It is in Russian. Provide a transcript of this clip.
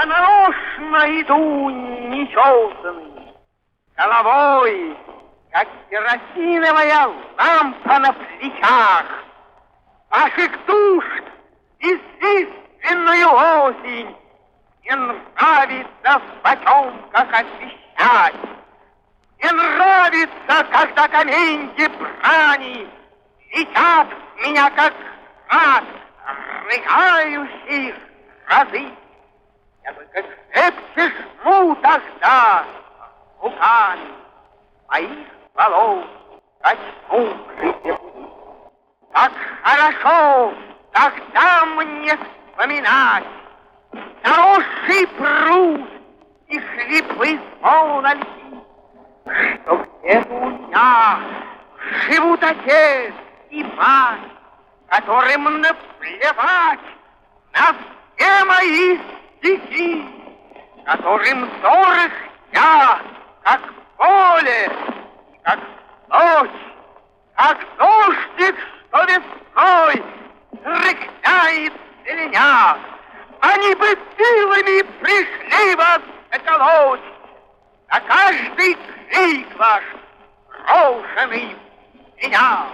а нарочно иду нечесанный, головой, как керосиновая лампа на плечах. Ваших душ естественную осень не нравится в потемках освещать. Не нравится, когда каменьки брани летят меня, как град, рыгающие разы. Тогда руками моих волос коснувшийся Как хорошо тогда мне вспоминать. Заросший пруд и хлипы звона льди, Что где-то у меня живут отец и мать, Которым наплевать Которым дорог я, как поле, как ночь, как дождик, что весной рыхляет зеленя. Они бы силами пришли вас заколоть, на каждый крик ваш брошенный меня.